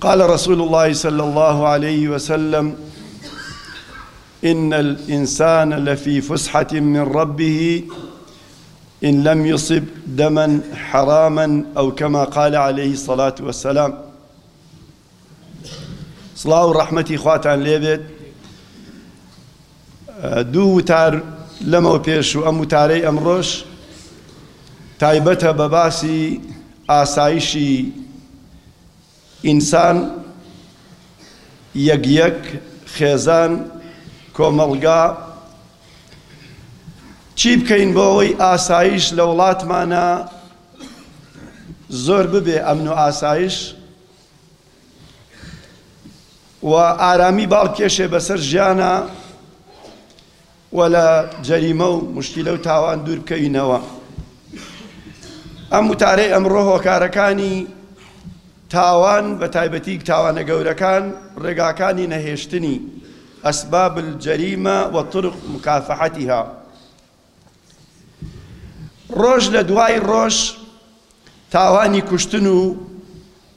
قال رسول الله صلى الله عليه وسلم إن الإنسان لفي فسحة من ربه إن لم يصب دما حراما أو كما قال عليه الصلاة والسلام صلاة ورحمة خواتان ليبت دوو وتار لەمەو پێش و ئەم وتارەی ئەمڕۆش تایبەتە بە باسی ئاسایشی ئینسان، یەک یەک، خێزان، کۆمەڵگا. چی بکەین بۆ ئەوەی ئاسایش لە وڵاتمانە زۆر ببێ، ئەمن و ئاسایش و ئارامی باڵکێشێ بەسەر ژیانا و لە جەریمە و مشکیلە و تاوان دوور بکەوینەوە ئەم وتارەی ئەمڕۆ هۆکارەکانی تاوان بە تایبەتی تاوانە گەورەکان ڕێگاکانی نەهێشتنی ئەسباب الجەریمە و طرق مکافحەتیها ڕۆژ لە دوای ڕۆژ تاوانی کوشتن و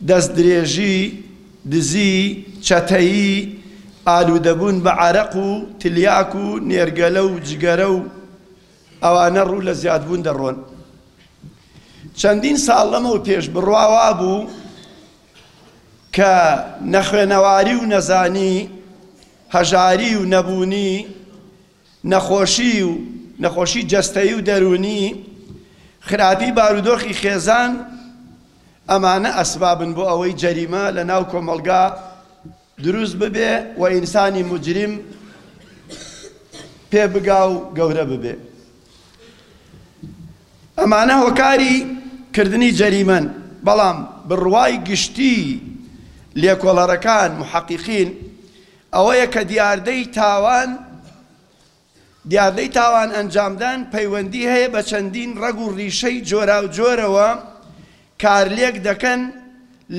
دەستدرێژی دزی چەتەیی ئالوودەبوون بە عەرەق و تلیاک و نێرگەلە و جگەرە و ئەوانە ڕوو لە زیادبوون دەڕۆن چەندین ساڵ لەمەو پێش بڕواوا بوو کە نەخوێنەواری و نەزانی هەژاری و نەبوونی نەخۆشی و نەخۆشی جەستەیی و دەروونی، خراپی بارودۆخی خێزان، ئەمانە ئەسبابن بۆ ئەوەی جەریمە لەناو کۆمەڵگا دروست ببێ و ئینسانی موجریم پێ بگا و گەورە ببێ. ئەمانە هۆکاری کردنی جەریمەن، بەڵام بڕوای گشتی لێکۆڵەرەکان، محققین، ئەوەیە کە دیاردەی تاوان دیاردەی تاوان ئەنجامدان پەیوەندی هەیە بە چەندین ڕەگ و ڕیشەی جۆراوجۆرەوە کارلێک دەکەن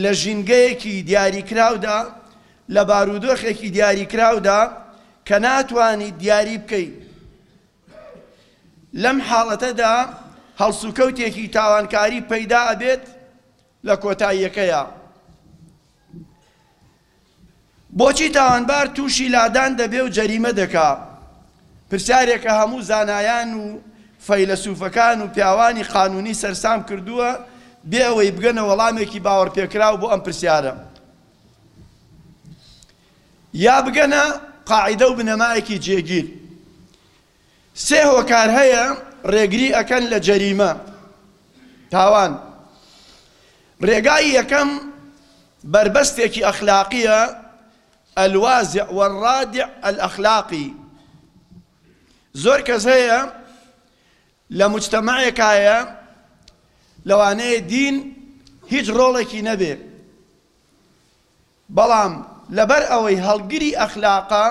لە ژینگەیەکی دیاریکراودا لە بارودۆخێکی دیاریکراودا کە ناتوانیت دیاری بکەیت لەم حاڵەتەدا هەڵسوکەوتێکی تاوانکاری پەیدا ئەبێت لە کۆتاییەکەیە بۆچی تاوانبار تووشی لادان دەبێ و جەریمە دەکا؟ پرسیارێکە هەموو زانایان و فەیلەسووفەکان و پیاوانی قانوونی سەرسام کردووە بێ ئەوەی بگەنە وەڵامێکی باوەڕپێکراو بۆ ئەم پرسیارە یا بگەنە قاعیدە و بنەمایەکی جێگیر. سێ هۆکار هەیە ڕێگری ئەکەن لە جەریمە، تاوان. ڕێگای یەکەم بەربەستێکی ئەخلاقییە، الوازع والرادع الاخلاقی. زۆر کەس هەیە لە موجتەمەعێکایە لەوانەیە دین هیچ ڕۆڵێکی نەبێ، بەڵام لەبەر ئەوەی هەڵگری ئەخلاقە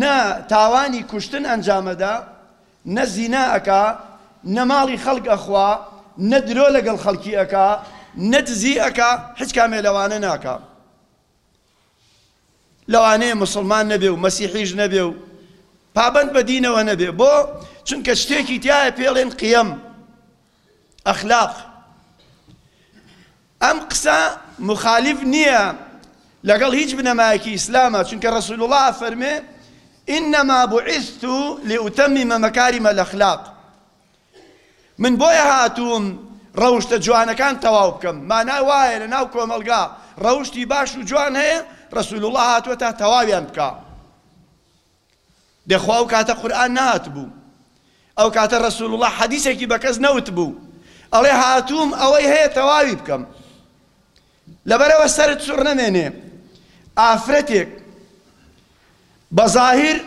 نە تاوانی کوشتن ئەنجامەدا نە زینا ئەکا نە ماڵی خەڵک ئەخوا نە درۆ لەگەڵ خەڵکی ئەکا نە دزی ئەکا هیچ کامێ لەوانە ناکا لەوانەیە مسلمان نەبێ و مەسیحیش نەبێ و پابەند بە دینەوە نەبێ بۆ چونکە شتێکی تایە پێڵێن قیەم ئەخلاق ئەم قسە مخالیف نیە لەگەڵ هیچ بنەمایەکی ئیسلامە چونکە رسول اللە ئەفەرمێ انما بعثت لاتمم مکارم الاخلاق من بۆیە هاتووم ڕەوشتە جوانەکان تەواو بکەم مانای وایە لە ناو کۆمەڵگا ڕەوشتی باش و جوان هەیە رسول اللە هاتووە تا تەواویان بکا دە خۆ ئەو کاتە قورئان نەهاتبوو ئەو کاتە رسول اللە حەدیسێکی بە کەس نەوتبوو ئەڵێ هاتووم ئەوەی هەیە تەواوی بکەم لەبەرەوە سەرت سوڕ نەمێنێ ئافرەتێک بە زاهیر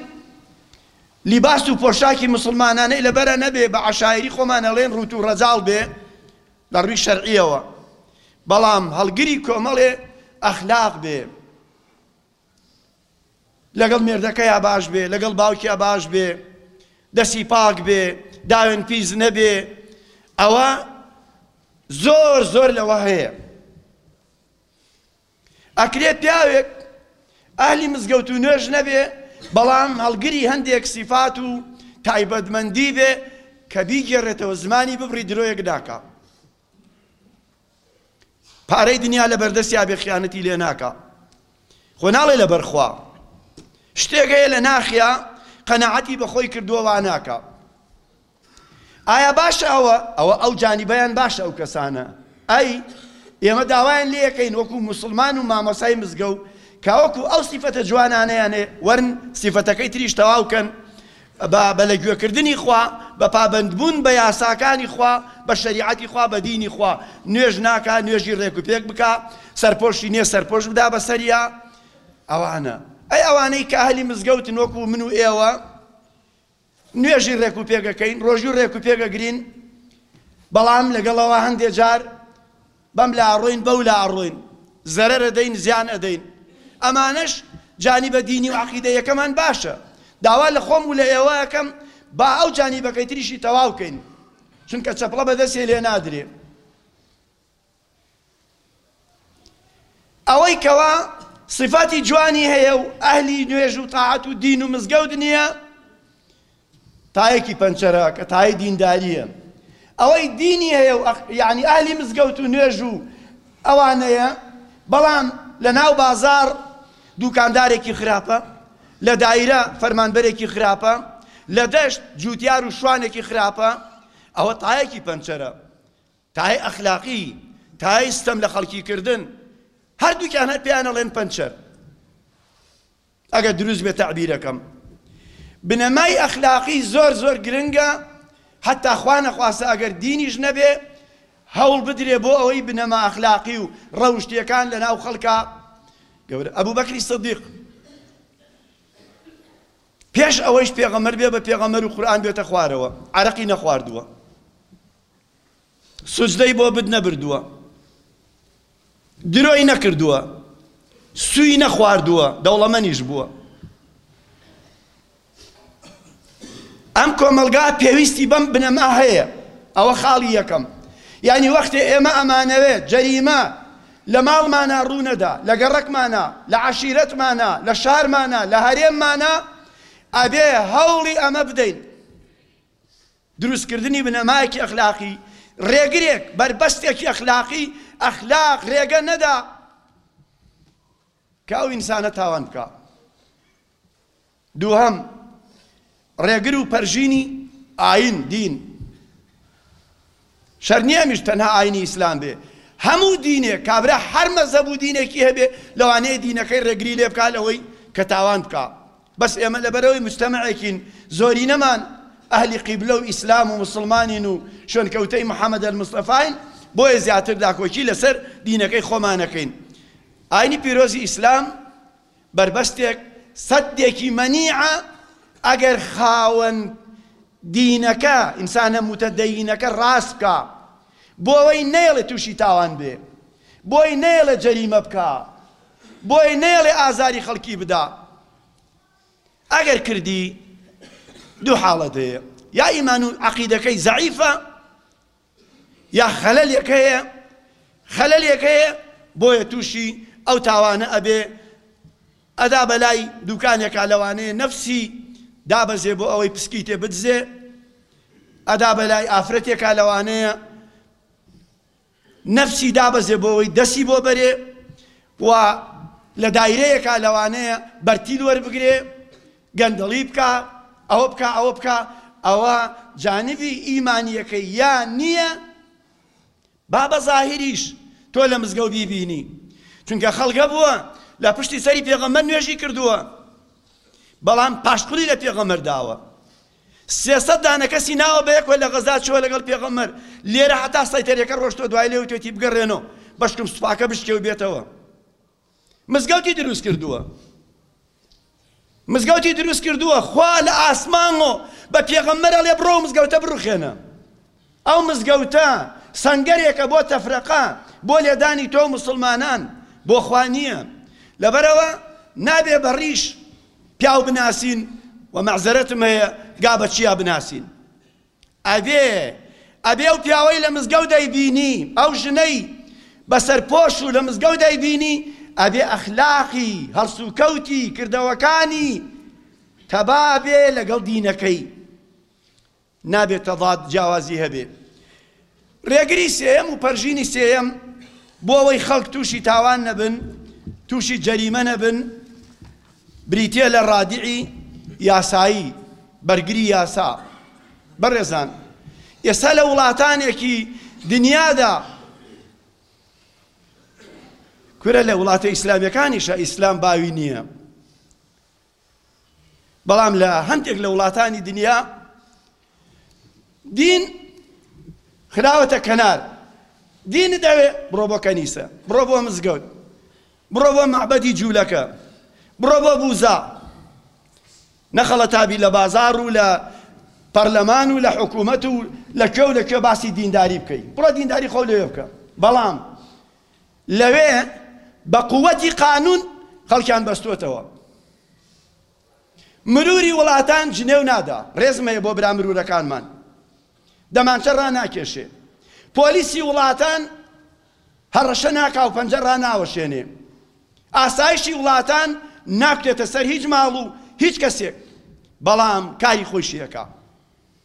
لیباس و پۆشاکی مسلمانانەی لەبەرە نەبێ بە عەشایری خۆمان ئەڵێن ڕووت و ڕەجاڵ بێ لە ڕووی شەرعیەوە بەڵام هەڵگری کۆمەڵێ ئەخلاق بێ لەگەڵ مێردەکەیا باش بێ، لەگەڵ باوکیا باش بێ، دەستی پاک بێ، داوێن پیس نەبێ، ئەوە زۆر زۆر لەوە هەیە. ئەکرێ پیاوێک ئەهلی مزگەوت و نوێژ نەبێ، بەڵام هەڵگری هەندێک سیفات و تایبەتمەندی بێ کە بیگێڕێتەوە زمانی ببڕی درۆیەک ناکا. پارەی دنیا لە بەردەستیا بێ خیانەتی لێ ناکا خۆ ناڵێ لە بەرخوا شتێک هەیە لە ناخیا قەنەعەتی بەخۆی کردووە وا ناکا ئایا باشە ئەوە ئەوە ئەو جانیبیان باشە ئەو کەسانە ئەی ئێمە داوایان لێ یەکەین وەکو مسلمان و مامۆسای مزگە و کاوەکو ئەو سیفەتە جوانانەیانێ وەرن سیفەتەکەی تریش تەواوکەن بە بە لە گوێ کردنی خوا، بە پابەند بوون بە یاساکانی خوا، بە شەریعەتی خوا، بە دینی خوا، نوێژ ناکا نوێژی ڕێک و پێک بکا، سەرپۆشی نێ سەرپۆش بدا بە سەریا، ئەوانە، ئەی ئەوانەی کە ئەهلی مزگەوتن وەکوو من و ئێوە نوێژی ڕێک و پێک ئەکەین، ڕۆژووی ڕێک و پێک ئەگرین، بەڵام لەگەڵ ئەوە هەندێ جار، بەم لا ئەڕۆین بەو لا ئەڕۆین زەرەر ئەدەین زیان ئەدەین ئەمانەش جانیبە دینی و عەقیدەیەکەمان باشە داوا لە خۆم و لە ئێوە ئەکەم با ئەو جانیبەکەی تریشی تەواو کەین چونکە چەپڵە بەدەستێ لێ نادرێ ئەوەی کەوا صفاتی جوانی هەیە و ئەهلی نوێژ و تاعەت و دین و مزگەوت نییە تایەکی پەنچەرە کە تای دینداریە ئەوەی دینی هەیە و یانی ئەهلی مزگەوت و نوێژ و ئەوانەیە بەڵام لە ناو بازار دوکاندارێکی خراپە لە دایرە فەرمانبەرێکی خراپە لە دەشت جوتیار و شوانێکی خراپە ئەوە تایەکی پەنچەرە تای ئەخلاقی تای ستەم لە خەڵکی کردن هەردووکیان هەر پێیانەڵێن پەنچەر ئەگەر دروست بێت تەعبیرەکەم. بنەمای ئەخلاقی زۆر زۆر گرنگە، حەتا خوا نەخواستە ئەگەر دینیش نەبێ هەوڵ بدرێ بۆ ئەوەی بنەما ئەخلاقی و ڕەوشتیەکان لە ناو خەڵکا گەورە. ئەبو بەکری سدیق پێش ئەوەیش پێغەمبەر بێ بە پێغەمبەر و قورئان بێتە خوارەوە عەرەقی نەخواردووە. سوجدەی بۆ بت نەبردووە درۆی نەکردووە سوی نەخواردووە دەوڵەمەنیش بووە ئەم کۆمەلگا پێویستی بەم بنەما هەیە ئەوە خاڵی یەکەم یعنی وەختێ ئێمە ئەمانەوێت جەریمە لە ماڵمانە ڕوونەدا لە گەڕەکمانە لە عشیرەتمانە لە شارمانە لە هەرێممانە ئەبێ هەوڵی ئەمە بدەین دروستکردنی بنەمایەکی ئەخلاقی، ڕێگرێک، بەربەستێکی ئەخلاقی، ئەخلاق، ڕێگە نەدا کە ئەو ئینسانە تاوان بکا. دووهەم، ڕێگر و پەرژینی ئایین، دین. شەرت نییە ئەمیش تەنها ئایینی ئیسلام بێ، هەموو دینێک، کابرا هەر مەزهەب و دینێکی هەبێ، لەوانەیە دینەکەی ڕێگری لێ بکا لەوەی کە تاوان بکا. بەس ئێمە لەبەرئەوەی موجتەمەعێکین زۆرینەمان ئەهلی قیبلە و ئیسلام و موسڵمانین و شوێنکەوتەی محمد المصطفاین بۆیە زیاتر داکۆکی لەسەر دینەکەی خۆمان ئەکەین ئاینی پیرۆزی ئیسلام بەربەستێک سەدێکی مەنیعە ئەگەر خاوەن دینەکە ئینسانە متدەینەکە ڕاست بکە بۆ ئەوەی نەیەڵێ تووشی تاوان بێ بۆی نەیەڵێ جەریمە بکە بۆی نەیەڵێ ئازاری خەڵکی بدا ئەگەر کردی دوو حاڵەت هەیە یا ئیمان و عەقیدەکەی زەعیفە یا خەلەلێک هەیە خەلەلێک هەیە بۆیە تووشی ئەو تاوانە ئەبێ ئەدا بەلای دوکانێکا لەوانەیە نەفسی دابەزێ بۆ ئەوەی پسکی تێ بدزێ ئەدا بەلای ئافرەتێکا لەوانەیە نەفسی دابەزێ بۆوەی دەسی بۆ بەرێ و لە دایرەیەکا لەوانەیە بەرتیل وەربگرێ گەندەڵی بکا ئەوە بکا ئەوە بکا ئەوە جانبی ئیمانیەکەی یا نیە با بە زاهیریش تۆ لە مزگەو بیبینی چونکە خەڵگە بووە لە پشتی سەری پێغەمبەر نوێژی کردووە بەڵام پاشقلی لە پێغەمبەر داوە سێ سەد دانە کەسی ناوە بەیەکوە لە غەزا چووە لەگەڵ پێغەمبەر لێرە هەتا سەیتەریەکە ڕۆشتوە دوای لێ وتوێتی بگەڕێنۆ بەشکم سوپاکە بشکێ و بێتەوە مزگەوتی دروست کردووە مزگەوتی دروست کردووە خوا لە ئاسمانەوە بە پێغەمبەر ئەڵێ بڕۆ مزگەوتە بڕوخێنە ئەو مزگەوتە سەنگەرێکە بۆ تەفرەقە بۆ لێدانی تۆو موسڵمانان بۆ خوا نیە لەبەرئەوە نابێ بە ڕیش پیاو بناسین وە مەعزەرەتم هەیە گا بە چیا بناسین ئەبێ ئەبێ و پیاوەی لە مزگەوت دەیبینی ئەو ژنەی بەسەر پۆش و لە مزگەوت دەیبینی ئەبێ ئەخلاقی هەڵسوکەوتی کردەوەکانی تەبابێ لەگەڵ دینەکەی نابێ تەضاد، جیاوازی، هەبێ. ڕێگری سێیەم و پەرژینی سێیەم، بۆ ئەوەی خەڵک تووشی تاوان نەبن، تووشی جەریمە نەبن، بریتییە لە ڕادیعی یاسایی، بەرگری یاسا. بەڕێزان، ئێستا لە وڵاتانێکی دنیادا، کورە لە وڵاتە ئیسلامییەکانیشا ئیسلام باوی نییە، بەڵام لە هەندێک لە وڵاتانی دنیا دین خراوەتە کەنار دینی دەوێ بڕۆ بۆ کەنیسە بڕۆ بۆ مزگەوت بڕۆ بۆ معبەدی جوولەکە بڕۆ بۆ بوزا نەخەڵە تابی لە بازار و لە پەرلەمان و لە حکوومەت و لە کێو لە کێ باسی دینداری بکەیت بڕە دینداری خۆ لێ بکە بەڵام لەوێ بە قووتی قانوون خەڵکیان بەستۆتەوە. مروری وڵاتان جنێو نادا. رێزم هەیە بۆ برا مرورەکانمان. دەمانچە راناکێشێ. پۆلیسی وڵاتان هەڕەشە ناکا و پەنجە راناوەشێنێ. ئاسایشی وڵاتان ناکوتێتە سەر هیچ ماڵ و هیچ کەسێک. بەڵام کاری خۆیشی ئەکا.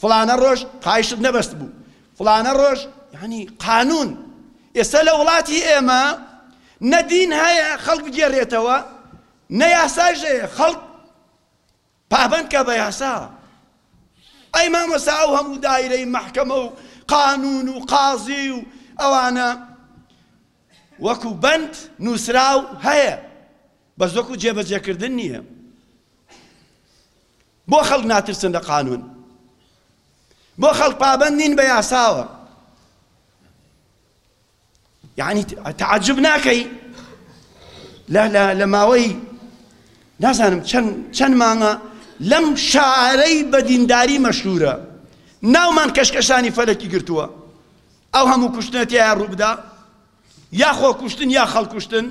فڵانە ڕۆژ قایشت نەبەست بوو فڵانە ڕۆژ یعنی قانون ئێستا لە وڵاتی ئێمە نە دین هەیە خەڵک بگێڕێتەوە نە یاساش هەیە خەڵک پابەند کە بە یاسا ئەی مامۆسا ئەو هەموو دایرەی مەحکەمە و قانون و قازی و ئەوانە وەکو بەند نووسراو هەیە بەس وەکو جێبەجێکردن نییە بۆ خەڵک ناترسن لە قانون؟ بۆ خەڵک پابەند نین بە یاساوە؟ یعنی تعجب ناکەی لە ماوەی نازانم چەند مانگە لەم شارەی بە دینداری مەشهورە ناومان کەشکەشانی فەلەکی گرتووە ئەو هەموو کوشتنە تیان ڕووبدا یا خۆکوشتن یا خەڵکوشتن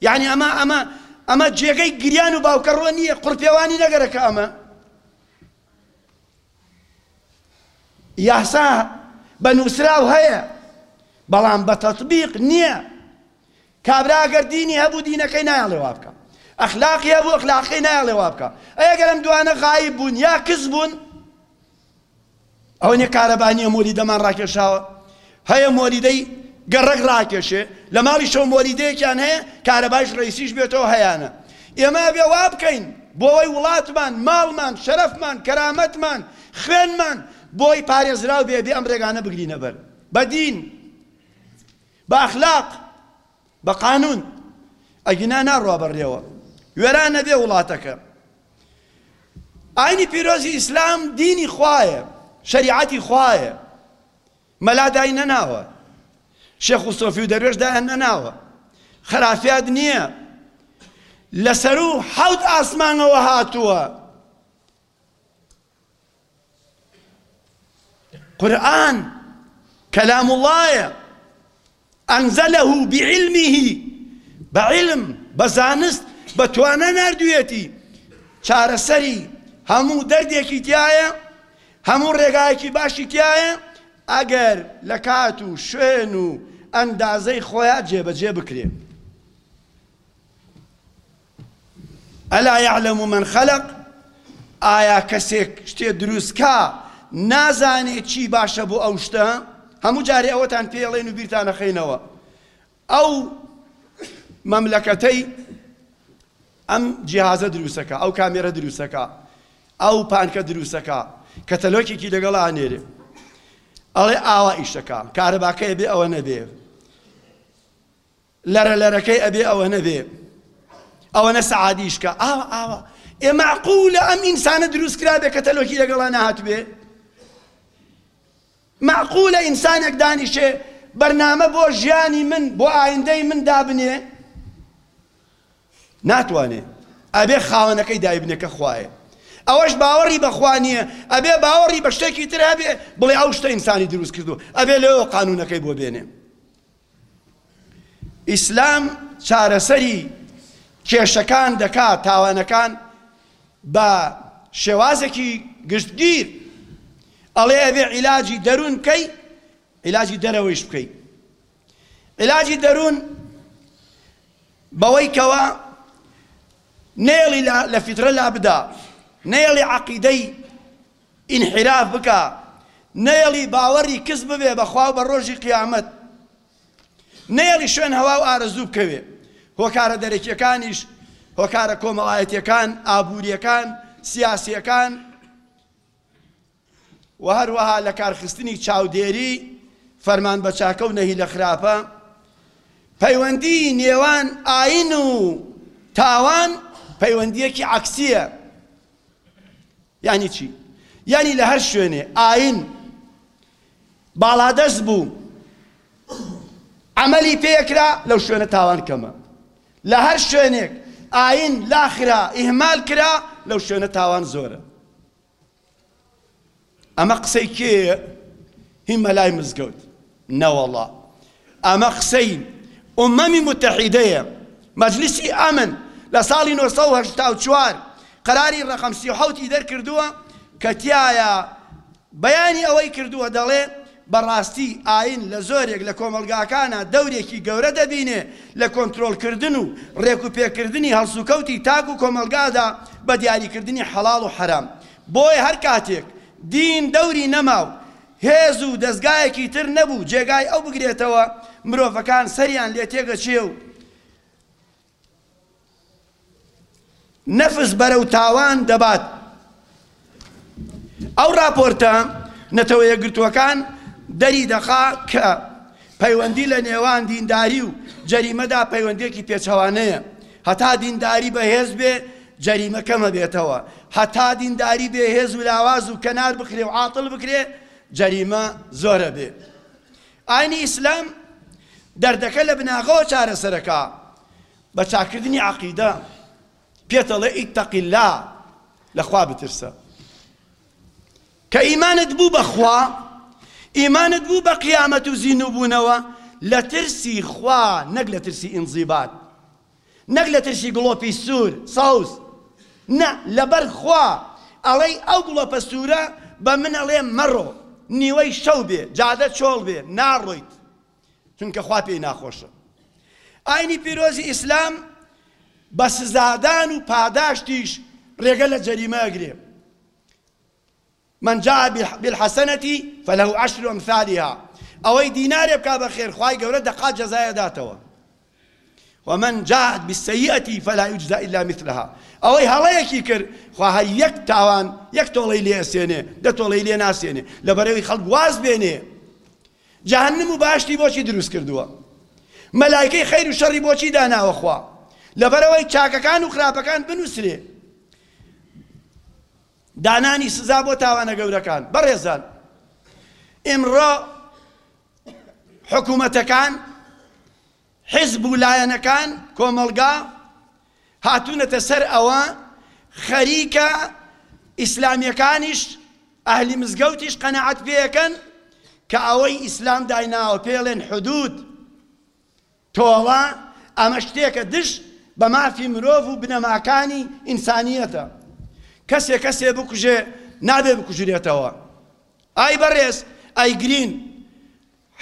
یەعنی ئەمە ئەمە ئەمە جێگەی گریان و باوکەڕۆ نییە قڕپێوانی نەگەرەکە ئەمە یاسا بە نووسراو هەیە بەڵام بە تەطبیق نییە کابرا گەر دینی هەبوو دینەکەی نایڵێ وا بکە ئەخلاقی هەبوو ئەخلاقی نایڵێ وا بکە ئەگەرم دوانە غایب بوون یا کز بوون ئەوەنیە کارەبا نیە مۆلیدەمان ڕاکێشاوە هەیە مۆلیدەی گەڕەک ڕاکێشێ لە ماڵی شەو مۆلیدەیەکیان هەیە کارەباش ڕئیسیش بێتەوە هەیانە ئێمە بێ وا بکەین بۆەوەی وڵاتمان ماڵمان شەرەفمان کەرامەتمان خوێنمان بۆی پارێزراو بێ بێ ئەم ڕێگانە بگرینە بەر بە دین بە ئەخلاق بە قانون ئەگینا ناڕوا بەڕێوە وێران نەبێ وڵاتەکە ئاینی پیرۆزی ئیسلام دینی خوایە شەریعەتی خوایە مەلا دای نەناوە شێخ و سۆفی و دەروێش دایان نەناوە خرافات نییە لەسەر و حەوت ئاسمانەوە هاتووە قورئان کلام اللە انزله بعلمه بە علم بە زانست بە توانا ناردویەتی چارەسەری هەموو دەردێکی تایە هەموو ڕێگایەکی باشی تایە ئەگەر لە کات و شوێن و ئەندازەی خۆیان جێبەجێ بکرێن الا یعلم من خلق، ئایا کەسێک شتێ دروست کا نازانێ چی باشە بۆ ئەو شتە؟ هەموو جارێ ئەوەتان پێ ئەڵێن و بیرتان ئەخەینەوە ئەو مەملەکەتەی ئەم جیهازە دروستەکە، ئەو کامێرە دروستەکە، ئەو پانکە دروستەکە، کەتەلۆکێکی لەگەڵ ئانێرێ ئەڵێ ئاوا ئیشەکە، کارەباکەیە بێ ئەوە نەبێ. لەرە لەرەکەی ئەبێ ئەوەنە بێ ئەوەنە سەعادیش کە ئاوە ئاوە ئێ معقولە ئەم ئینسانە دروست کرابێ کە تەلۆکی لەگەڵا نهاتبێ معقولە ئینسانێک دانیشێ بەرنامە بۆ ژیانی من بۆ ئایندەی من دابنێ ناتوانێ ئەبێ خاوەنەکەی دایبنێ کە خوایە ئەوەش باوەڕی بەخوا نییە ئەبێ باوەڕی بە شتێکی تر هەبێ بڵێ ئەو شتە ئینسانی دروست کردو ئەبێ لەوە قانونەکەی بۆ بێنێ ئیسلام چارەسەری کێشەکان دەکات، تاوانەکان بە شێوازێکی گشتگیر ئەڵێ ئەبێ عیلاجی دەروون بکەی عیلاجی دەرەوەیش بکەی عیلاجی دەروون بەوەی کەوە نێڵی لە فیترە لا بدا نێڵی عقیدەی ئینحیراف بکا نەیەڵی باوەڕی کز ببێ بە خواو بە ڕۆژی قیامەت نەیەڵی شوێن هەواو ئارەزوو بکەوێ هۆکارە دەرەکیەکانیش هۆکارە کۆمەڵایەتیەکان ئابوریەکان سیاسیەکان وە هەروەها لە کارخستنی چاودێری فەرمان بە چاکە و نەهی لە خراپە پەیوەندی نێوان ئاین و تاوان پەیوەندیەکی عکسیە یانی چی؟ یانی لە هەر شوێنێ ئایین باڵادەست بوو عەمەلی پێکرا لەو شوێنە تاوان کەمە. لە هەر شوێنێک ئایین لاخرا ئیهمال کرا لەو شوێنە تاوان زۆرە. ئەمە قسەی کێیە؟ هی مەلای مزگەوت. نەوەڵا ئەمە قسەی ئومەمی موتەحیدەیە مەجلیسی ئەمن لە ساڵی نۆ سەد و هەشتا و چوار قەراری ڕەقەم سی و حەوت ی دەرکردووە کە تیایا بەیانی ئەوەی کردووە دەڵێ بەڕاستی ئاین لە زۆرێک لە کۆمەڵگاکانا دەورێکی گەورە دەبینێ لە کۆنترۆڵکردن و ڕێکوپێکردنی هەڵسوکەوتی تاک و کۆمەڵگادا بە دیاریکردنی حەڵاڵ و حەرام بۆیە هەرکاتێک دین دەوری نەماو هێز و دەزگایەکی تر نەبوو جێگای ئەو بگرێتەوە، مرۆڤەکان سەریان لێ تێکدەچێ و نەفس بەرەو تاوان دەبات. ئەو ڕاپۆرتە نەتەوە یەکگرتووەکان دەریدەخا کە پەیوەندی لە نێوان دینداری و جەریمەدا پەیوەندییەکی پێچەوانەیە، هەتا دینداری بەهێز بێ جەریمە کەمەبێتەوە هەتا دینداری بێ هێز و لاواز و کەنار بخرێ و عاتڵ بکرێ جەریمە زۆرە بێ ئاینی ئیسلام دەردەکە لە بناغەوە چارەسەرەکە بە چاکردنی عقیدە پێتەڵێ ئیتەقیلا لەخوا بترسە کە ئیمانت بوو بە خوا، ئیمانت بوو بە قیامەت و زیندووبوونەوە، لە ترسی خوا نەک لە ترسی ئینزیبات، نەک لە ترسی گڵۆپی سوور، سەوز، نا، لەبەر خوا ئەڵێی ئەو گڵۆپە سوورە بە من ئەڵێ مەڕۆ، نیوەی شەو بێ جادە چۆڵ بێ ناڕۆیت، چونکە خوا پێی ناخۆشە. ئاینی پیرۆزی ئیسلام بە سزادان و پاداشتیش ڕێگە لە جەریمە ئەگرێ. من جاء بالحسنە فلە عشر امثالها ئەوەی دینارێ بکا بە خێر خوای گەورە دە قات جەزای ئەداتەوە ومن جاء بالسیئە فلا یجزا الا مثلها ئەوەی هەڵەیەکی کرد خوا هەر یەک تاوان یەک تۆڵەی لێ ئەسێنێ دە تۆڵەی لێ ناسێنێ لە بەرەوی خەڵک واز بێنێ جەهەنم و باشتی بۆچی دروست کردووە مەلایکەی خەیر و شەڕی بۆچی داناوە خوا لەبەرەوەی چاکەکان و خراپەکان بنووسرێ دانانی سزا بۆ تاوانە گەورەکان، بەڕێزان ئیمڕۆ حکومەتەکان، حزب و لایەنەکان، کۆمەڵگا هاتوونەتە سەر ئەوە خەریکە ئیسلامیەکانیش، ئەهلی مزگەوتیش قەناعەت پێ ئەکەن کە ئەوەی ئیسلام دایناوە پێڵێن حدود، تۆڵە، ئەمە شتێکە دژ بە مافی مرۆڤ و بنەماکانی ئینسانییەتە. کەسێ کەسێ بکوژێ نابێ بکوژرێتەوە. ئای بەڕێز ئەیگرین،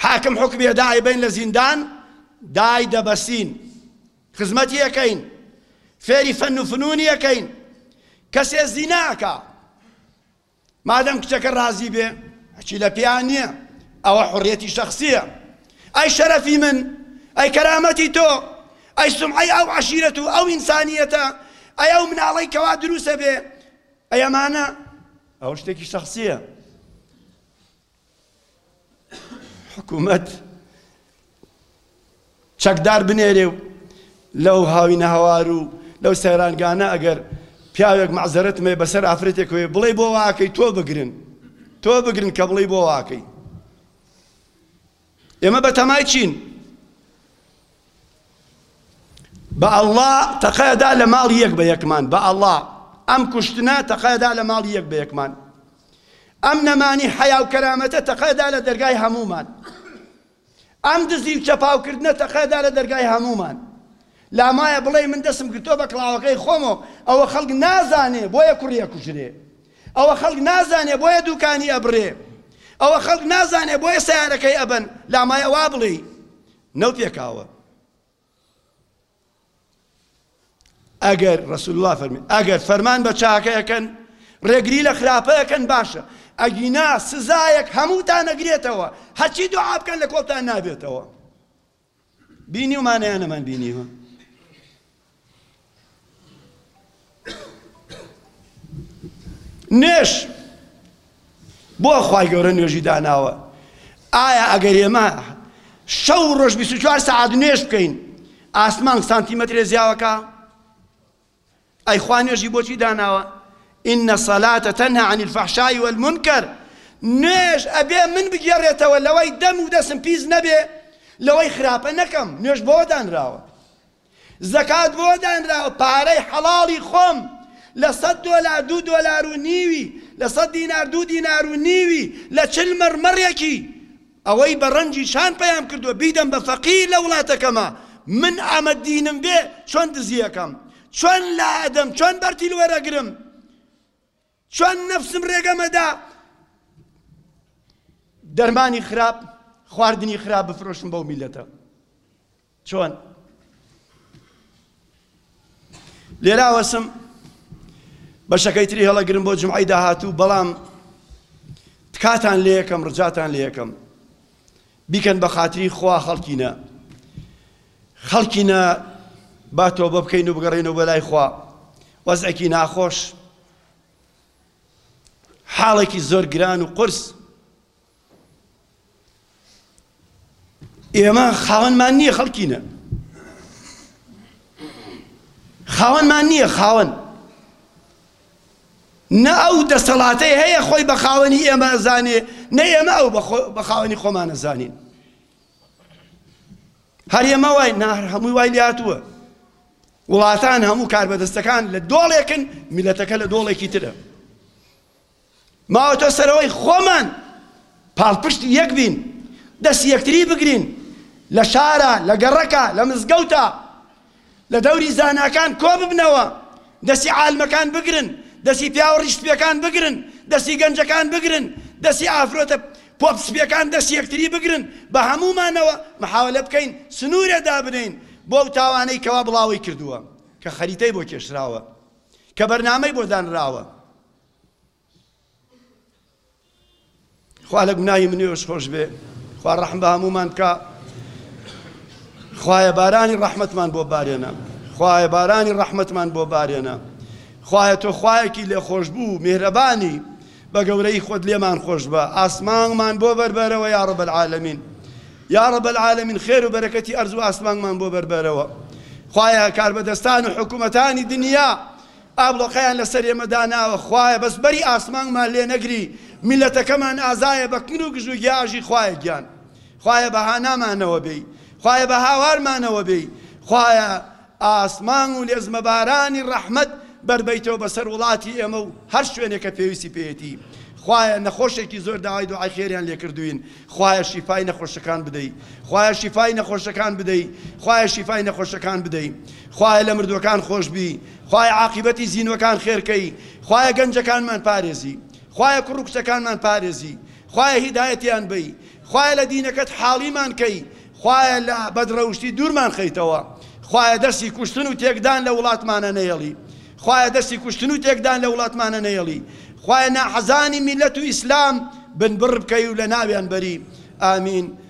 حاکم حوکمێ دا ئەیبەین لە زیندان، دایدەبەسین. خزمەتی ئەکەین. فێری فەن و فنوونی ئەکەین. کەسێ زینا ئەکا. مادەم کچەکە رازی بێ هەچی لە پێیان نییە ئەوە حوڕیەتی شەخسییە ئەی شەرەفی من ئەی کەرامەتی تۆ ئەی سومعەی ئەو عەشیرەت و ئەو ئینسانیەتە ئەی ئەو مناڵەی کەوا دروسە بێ ئەی ئەمانە ئەوە شتێکی شەخسییە حکومەت چەکدار بنێرێ و لەو هاوینە هەوار و لەو سەیرانگانە ئەگەر پیاوێک مەعزەرەتمێ بەسەر ئافرەتێکەوەی بڵێ بۆ واکەی تۆ بگرن تۆ بگرن کە بڵی بۆ واکەی ئێمە بەتەمای چین بە اللە تەقە دا لە ماڵی یەک بە یەکمان بە اللە ئەم کوشتنە تەقە دا لە ماڵی یەک بە یەکمان ئەم نەمانی حەیا و کەرامەتە تەقە دا لە دەرگای هەموومان ئەم دزی و چەپاو کردنە تەقە دا لە دەرگای هەموومان لامایە بڵێ من دەسم گرتۆ بە کڵاوەکەی خۆمۆ ئەوە خەڵک نازانێ بۆیە کوڕیە کوژرێ ئەوە خەڵک نازانێ بۆیە دوکانی ئەبرێ ئەوە خەڵک نازانێ بۆیە سیارەکەی ئەبەن لامایە وا بڵێ نەو پێکاوە ئەگەر رسول الله فەرمی ئەگەر فەرمان بە چاکەکەن ڕێگری لە خراپەکەن باشە ئەگینا سزایەک هەمووتان نەگرێتەوە هەرچی دوعا بکەن لە کۆتان نابێتەوە بینی ومانەیانەمان بینیوە نوێژ بۆ خوای گەورە نوێژی داناوە ئایا ئەگەر ئێمە شەو ڕۆژ 24 سعات نوێژ بکەین ئاسمان سانتیمەترێ زیاوەکە ئەی خوا نوێژی بۆچی داناوە إن الصلاة تنهى عن الفحشاء والمنكر نوێژ ئەبێ من بگێڕێتەوە لەوەی دەم و دەسم پیس نەبێ لەوەی خراپە نەکەم نوێژ بۆ دانراوە زەکات بۆ دانراوە پارەی حەڵاڵی خۆم لە سەد دۆلار دوو دۆلار و نیوی لە سەد دینار دوو دینار و نیوی لە چل مەڕ مەڕێکی ئەوەی بە ڕەنجی شان پەیام کردوە بیدەم بە فەقیر لە وڵاتەکەما من ئەمە دینم بێ چۆن دزیەکەم چۆن لائەدەم چۆن بەرتیل وەرەگرم چۆن نەفسم ڕێگەم ئەدا دەرمانی خراپ، خواردنی خراپ بفرۆشم بەو میللەتە؟ چۆن؟ لێرا وەسم بەشەکەی تری هەڵەگرم بۆ جمعی داهاتوو بەڵام تکاتان لێ یەکەم ڕجاتان لێ یەکەم بیکەن بەخاتری خوا خەڵکینە خەڵکینە با تۆبە بکەین و بگەڕێنەوە بەلای خوا وەزعێکی ناخۆش حاڵێکی زۆر گران و قرس ئێمە خاوەنمان نییە خەڵکینە خاوەنمان نییە خاوەن نە ئەو دەسەڵاتەی هەیە خۆی بە خاوەنی ئێمە ئەزانێ، نە ئێمە ئەو بە خاوەنی خۆمان ئەزانین. هەر ئێمە وای نا هەر هەمووی وای لێهاتووە. وڵاتان هەموو کاربەدەستەکان لە دۆڵێکن، میلەتەکە لە دۆڵێکی ترە. ماوەتە سەرەوەی خۆمان پاڵپشت یەک بین، دەست یەکتری بگرین، لە شارە، لە گەڕەکە، لە مزگەوتە، لە دەوری زاناکان کۆ ببنەوە، دەستی عالمەکان بگرن، دەستی پیاوە ڕیش سپێکان بگرن، دەستی گەنجەکان بگرن، دەستی ئافرۆتە پۆپ سپێکان دەستی یەکتری بگرن، بە هەموومانەوە محاولە بکەین سنوورێ دابنێین بۆ ئەو تاوانەی کەوا بڵاوەی کردووە، کە خەریتەی بۆ کێشراوە، کە بەرنامەی بۆ دانراوە. خوا لە گوناهی منێوش خۆش بێ خوا ڕەحم بە هەمومان بکە خوایە بارانی ڕەحمەتمان بۆ بارێنە خوایە بارانی ڕەحمەتمان بۆ بارێنە خوایە تۆ خوایەکی لێ خۆش بوو مهرەبانی بە گەورەی خۆت لێمان خۆش بە ئاسمانمان بۆ بەربەرەوە یا ڕەب العالمین یا ڕەب العالمین خێر و بەرەکەتی ئەرز و ئاسمانمان بۆ بەربەرەوە خوایە کاربەدەستان و حکوومەتانی دنیا ئابڵۆقەیان لەسەر ئێمە داناوە خوایە بەس بەری ئاسمانگمان لێ نەگری میلەتەکەمان ئازایە بە کن و گژ و گیا ئەژی خوایە گیان خوایە بە هانامانەوە بێی خوایە بە هاوارمانەوە بێی خوایە ئاسمانگ و لێزمە بارانی ڕەحمەت بەربەیتەوە بەسەر وڵاتی ئێمە و هەر شوێنێ کە پێویستی پێیەتی خوایە نەخۆشێکی زۆر داوای دوعای خێریان لێ کردوین خوایە شیفای نەخۆشەکان بدەی خوایە شیفای نەخۆشەکان بدەی خوایە شیفای نەخۆشەکان بدەی خوایە لە مردوەکان خۆش بی خوایە عاقیبەتی زینوەکان خێر کەی خوایە گەنجەکانمان پارێزی خوایە کوڕو کچەکانمان پارێزی خوایە هیدایەتیان بەی خوایە لە دینەکەت حاڵیمان کەی خوایە لە بەدڕەوشتی دوورمان خەیتەوە خوایە دەستی کوشتن و تێکدان لە وڵاتمانە نەیەڵی خوایە دەستی کوشتن و تێکدان لە وڵاتمانە نەیەڵی خوایە ناحەزانی میلەت و ئیسلام بنبڕ بکەی و لە ناویان بەری ئامین